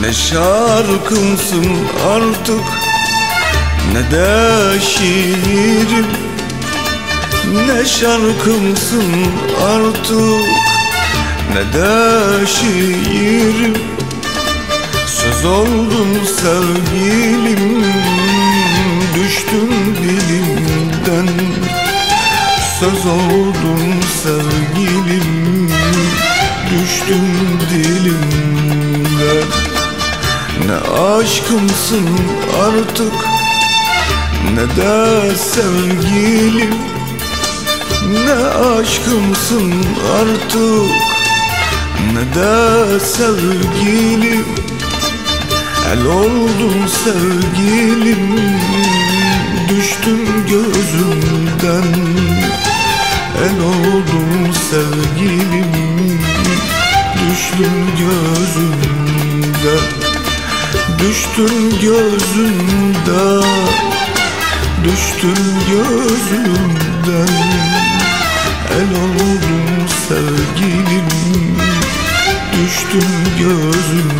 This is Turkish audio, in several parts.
Ne şarkımsın artık Ne de şiirim. Ne şarkımsın artık Ne de şiirim. Söz oldun sevgilim Düştün dilimden. Söz oldun sevgilim Düştün dilimden Ne aşkımsın artık Ne de sevgilim. Ne aşkımsın artık Ne de sevgilim. El oldun sevgilim Düştün gözümden. El oldun sevgilim Düştün gözümden Düştün gözümden Düştün gözümden. El oldun sevgilim Düştün gözümden.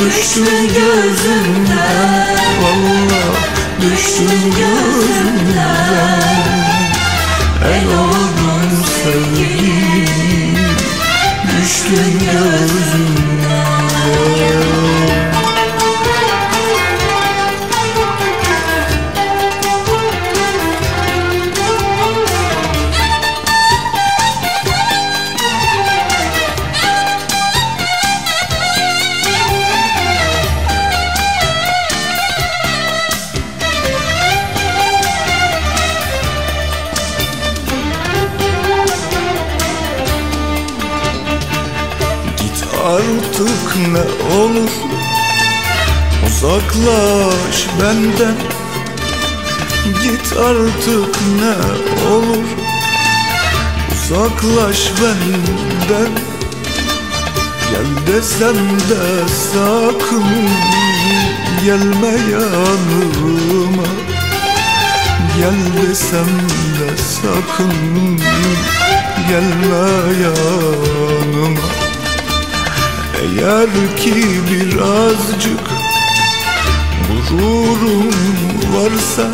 Düştün gözümden. Valla düştün gözümden artık ne olur. Uzaklaş benden. Git artık ne olur. Uzaklaş benden. Gel desem de sakın Gelme yanıma. Gel desem de sakın Gelme yanıma eğer ki birazcık gururum varsa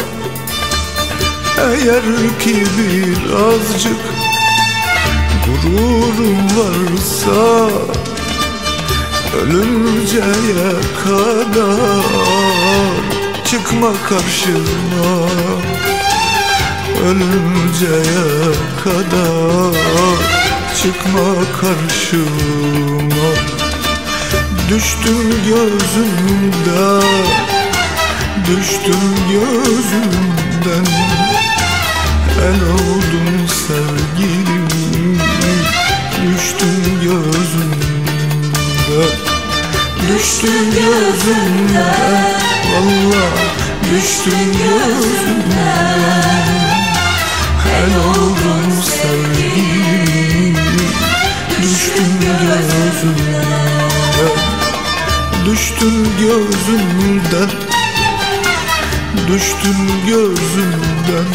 Eğer ki birazcık gururum varsa Ölünceye kadar çıkma karşıma. Ölünceye kadar çıkma karşıma Düştün gözümden Düştün gözümden. El oldun sevgilim Düştün gözümden. Düştün gözümden Valla düştün gözümden. El oldun sevgilim Düştün gözümden Düştün gözümden. Düştün gözümden.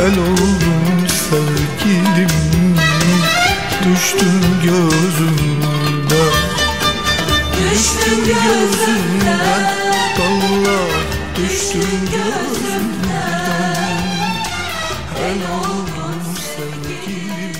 El oldun sevgilim. Düştün gözümden. Düştün gözümden. Valla düştün gözümden. El oldun sevgilim